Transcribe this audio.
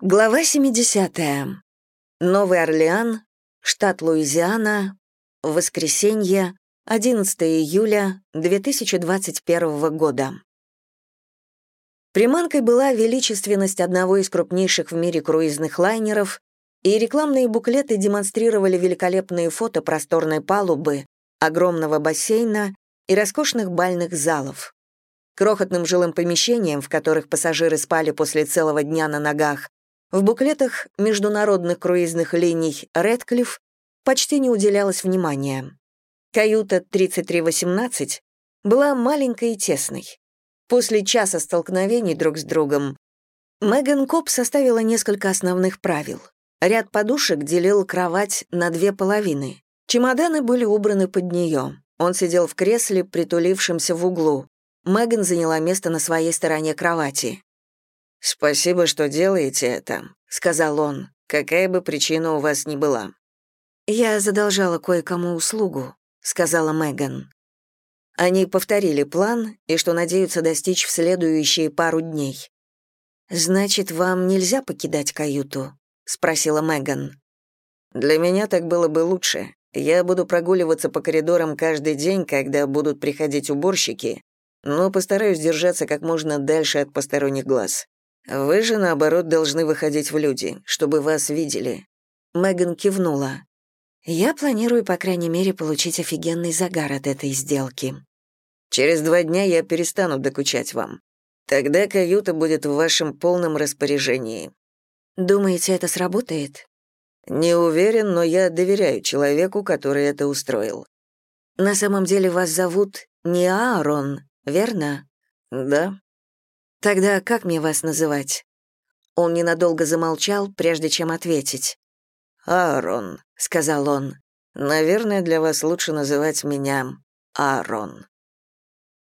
Глава 70. Новый Орлеан, штат Луизиана, воскресенье, 11 июля 2021 года. Приманкой была величественность одного из крупнейших в мире круизных лайнеров, и рекламные буклеты демонстрировали великолепные фото просторной палубы, огромного бассейна и роскошных бальных залов. Крохотным жилым помещениям, в которых пассажиры спали после целого дня на ногах, в буклетах международных круизных линий «Редклифф» почти не уделялось внимания. Каюта 3318 была маленькой и тесной. После часа столкновений друг с другом Меган Коп составила несколько основных правил. Ряд подушек делил кровать на две половины. Чемоданы были убраны под нее. Он сидел в кресле, притулившемся в углу. Меган заняла место на своей стороне кровати. «Спасибо, что делаете это», — сказал он, «какая бы причина у вас ни была». «Я задолжала кое-кому услугу», — сказала Меган. Они повторили план и что надеются достичь в следующие пару дней. «Значит, вам нельзя покидать каюту?» — спросила Меган. «Для меня так было бы лучше. Я буду прогуливаться по коридорам каждый день, когда будут приходить уборщики, но постараюсь держаться как можно дальше от посторонних глаз. Вы же, наоборот, должны выходить в люди, чтобы вас видели». Меган кивнула. «Я планирую, по крайней мере, получить офигенный загар от этой сделки. Через два дня я перестану докучать вам. Тогда каюта будет в вашем полном распоряжении». «Думаете, это сработает?» «Не уверен, но я доверяю человеку, который это устроил». «На самом деле вас зовут не Аарон, верно?» «Да», Тогда как мне вас называть? Он ненадолго замолчал, прежде чем ответить. «Аарон», — сказал он. «Наверное, для вас лучше называть меня Аарон».